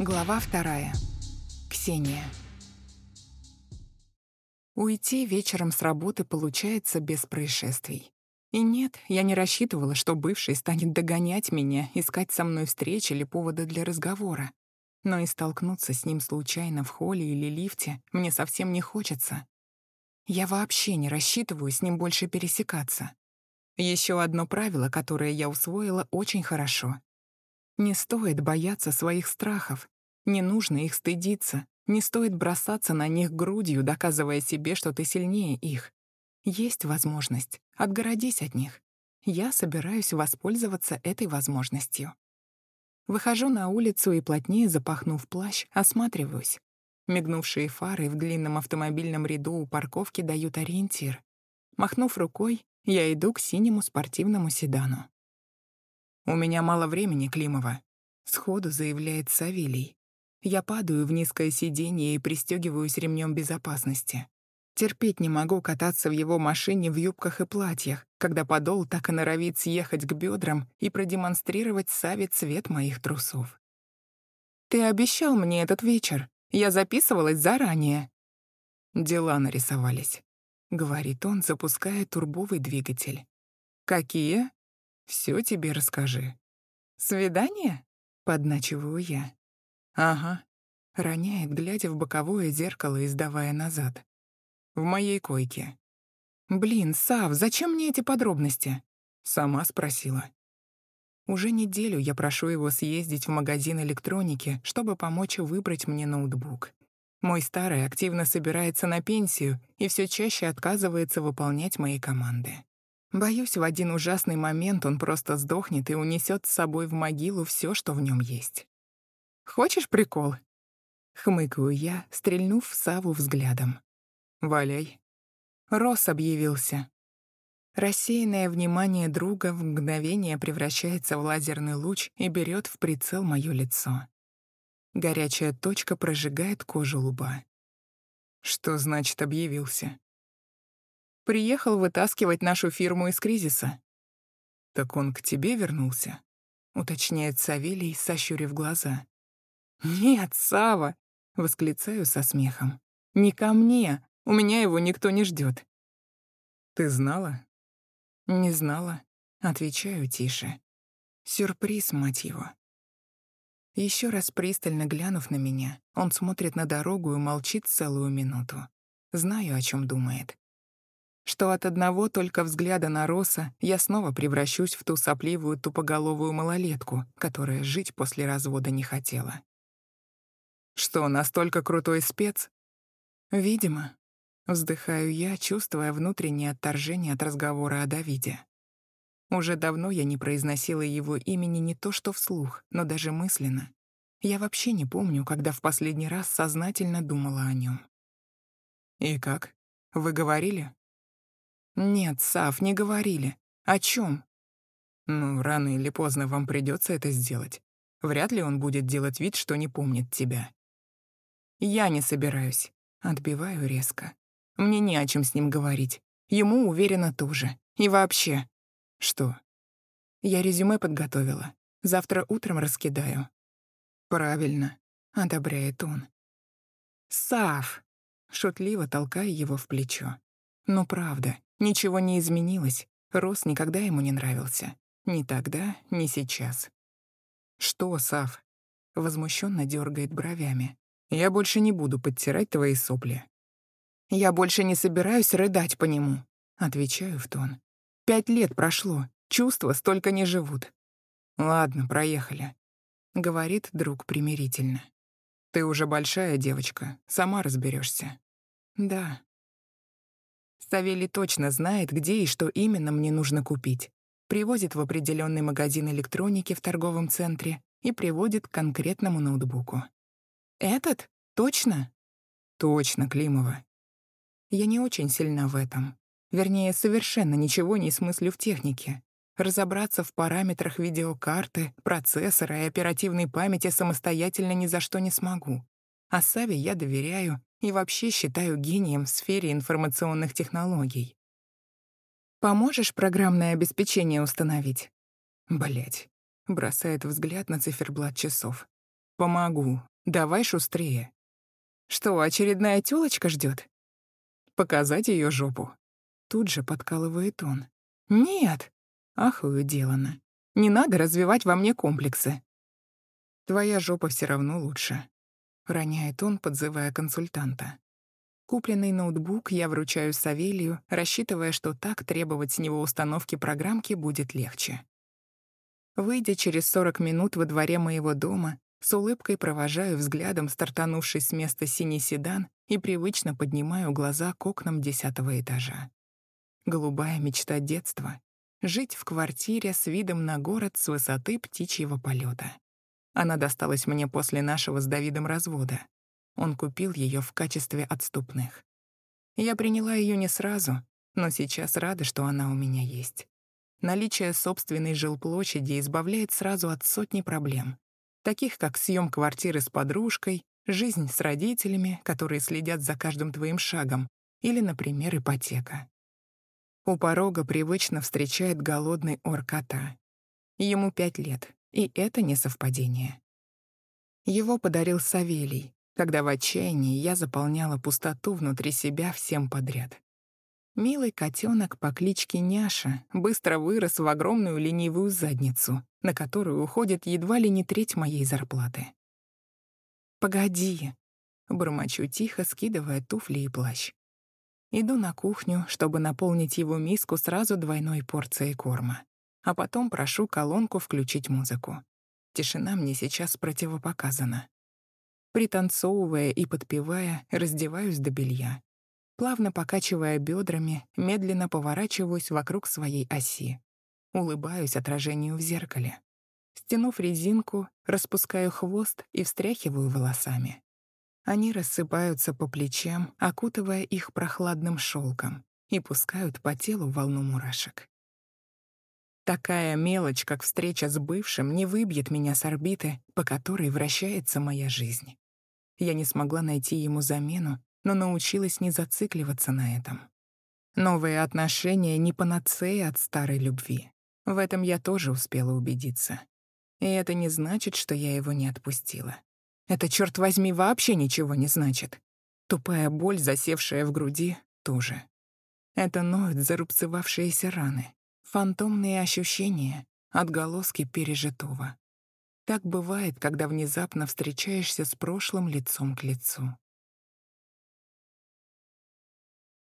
Глава вторая. Ксения. Уйти вечером с работы получается без происшествий. И нет, я не рассчитывала, что бывший станет догонять меня, искать со мной встречи или повода для разговора. Но и столкнуться с ним случайно в холле или лифте мне совсем не хочется. Я вообще не рассчитываю с ним больше пересекаться. Еще одно правило, которое я усвоила очень хорошо. Не стоит бояться своих страхов, не нужно их стыдиться, не стоит бросаться на них грудью, доказывая себе, что ты сильнее их. Есть возможность, отгородись от них. Я собираюсь воспользоваться этой возможностью. Выхожу на улицу и, плотнее запахнув плащ, осматриваюсь. Мигнувшие фары в длинном автомобильном ряду у парковки дают ориентир. Махнув рукой, я иду к синему спортивному седану. «У меня мало времени, Климова», — сходу заявляет Савелий. Я падаю в низкое сиденье и пристегиваюсь ремнем безопасности. Терпеть не могу кататься в его машине в юбках и платьях, когда подол так и норовит съехать к бедрам и продемонстрировать Саве цвет моих трусов. «Ты обещал мне этот вечер. Я записывалась заранее». «Дела нарисовались», — говорит он, запуская турбовый двигатель. «Какие?» Все тебе расскажи». «Свидание?» — подначиваю я. «Ага», — роняет, глядя в боковое зеркало, издавая назад. «В моей койке». «Блин, Сав, зачем мне эти подробности?» Сама спросила. Уже неделю я прошу его съездить в магазин электроники, чтобы помочь выбрать мне ноутбук. Мой старый активно собирается на пенсию и все чаще отказывается выполнять мои команды. Боюсь, в один ужасный момент он просто сдохнет и унесет с собой в могилу все, что в нем есть. «Хочешь прикол?» Хмыкаю я, стрельнув в Саву взглядом. «Валяй». Рос объявился. Рассеянное внимание друга в мгновение превращается в лазерный луч и берет в прицел мое лицо. Горячая точка прожигает кожу лба. Что значит объявился? Приехал вытаскивать нашу фирму из кризиса. Так он к тебе вернулся? Уточняет Савелий, сощурив глаза. Нет, Сава, восклицаю со смехом. Не ко мне. У меня его никто не ждет. Ты знала? Не знала. Отвечаю тише. Сюрприз, мать его. Еще раз пристально глянув на меня, он смотрит на дорогу и молчит целую минуту. Знаю, о чем думает что от одного только взгляда на Роса я снова превращусь в ту сопливую тупоголовую малолетку, которая жить после развода не хотела. Что, настолько крутой спец? Видимо. Вздыхаю я, чувствуя внутреннее отторжение от разговора о Давиде. Уже давно я не произносила его имени не то что вслух, но даже мысленно. Я вообще не помню, когда в последний раз сознательно думала о нем. «И как? Вы говорили?» «Нет, Сав, не говорили. О чем? «Ну, рано или поздно вам придется это сделать. Вряд ли он будет делать вид, что не помнит тебя». «Я не собираюсь». Отбиваю резко. Мне не о чем с ним говорить. Ему, уверенно, тоже. И вообще. Что? Я резюме подготовила. Завтра утром раскидаю. Правильно, одобряет он. Сав! Шутливо толкая его в плечо. Ну правда, Ничего не изменилось. Рос никогда ему не нравился. Ни тогда, ни сейчас. «Что, Сав?» Возмущенно дергает бровями. «Я больше не буду подтирать твои сопли». «Я больше не собираюсь рыдать по нему», — отвечаю в тон. «Пять лет прошло, чувства столько не живут». «Ладно, проехали», — говорит друг примирительно. «Ты уже большая девочка, сама разберешься. «Да», Савелий точно знает, где и что именно мне нужно купить. Привозит в определенный магазин электроники в торговом центре и приводит к конкретному ноутбуку. «Этот? Точно?» «Точно, Климова». Я не очень сильна в этом. Вернее, совершенно ничего не смыслю в технике. Разобраться в параметрах видеокарты, процессора и оперативной памяти самостоятельно ни за что не смогу. А Саве я доверяю и вообще считаю гением в сфере информационных технологий. Поможешь программное обеспечение установить? Блять. Бросает взгляд на циферблат часов. Помогу. Давай шустрее. Что, очередная тёлочка ждёт? Показать её жопу. Тут же подкалывает он. Нет. Ахую делано. Не надо развивать во мне комплексы. Твоя жопа все равно лучше. Роняет он, подзывая консультанта. Купленный ноутбук я вручаю Савелью, рассчитывая, что так требовать с него установки программки будет легче. Выйдя через 40 минут во дворе моего дома, с улыбкой провожаю взглядом стартанувший с места синий седан и привычно поднимаю глаза к окнам десятого этажа. Голубая мечта детства — жить в квартире с видом на город с высоты птичьего полета. Она досталась мне после нашего с Давидом развода. Он купил ее в качестве отступных. Я приняла ее не сразу, но сейчас рада, что она у меня есть. Наличие собственной жилплощади избавляет сразу от сотни проблем, таких как съем квартиры с подружкой, жизнь с родителями, которые следят за каждым твоим шагом, или, например, ипотека. У порога привычно встречает голодный ор кота. Ему пять лет, и это не совпадение. Его подарил Савелий, когда в отчаянии я заполняла пустоту внутри себя всем подряд. Милый котенок по кличке Няша быстро вырос в огромную ленивую задницу, на которую уходит едва ли не треть моей зарплаты. «Погоди», — бормочу тихо, скидывая туфли и плащ. Иду на кухню, чтобы наполнить его миску сразу двойной порцией корма, а потом прошу колонку включить музыку. Тишина мне сейчас противопоказана. Пританцовывая и подпевая, раздеваюсь до белья. Плавно покачивая бедрами, медленно поворачиваюсь вокруг своей оси. Улыбаюсь отражению в зеркале. Стянув резинку, распускаю хвост и встряхиваю волосами. Они рассыпаются по плечам, окутывая их прохладным шелком, и пускают по телу волну мурашек. Такая мелочь, как встреча с бывшим, не выбьет меня с орбиты, по которой вращается моя жизнь. Я не смогла найти ему замену, но научилась не зацикливаться на этом. Новые отношения не панацея от старой любви. В этом я тоже успела убедиться. И это не значит, что я его не отпустила. Это, черт возьми, вообще ничего не значит. Тупая боль, засевшая в груди, тоже. Это ноют зарубцевавшиеся раны. Фантомные ощущения, отголоски пережитого. Так бывает, когда внезапно встречаешься с прошлым лицом к лицу.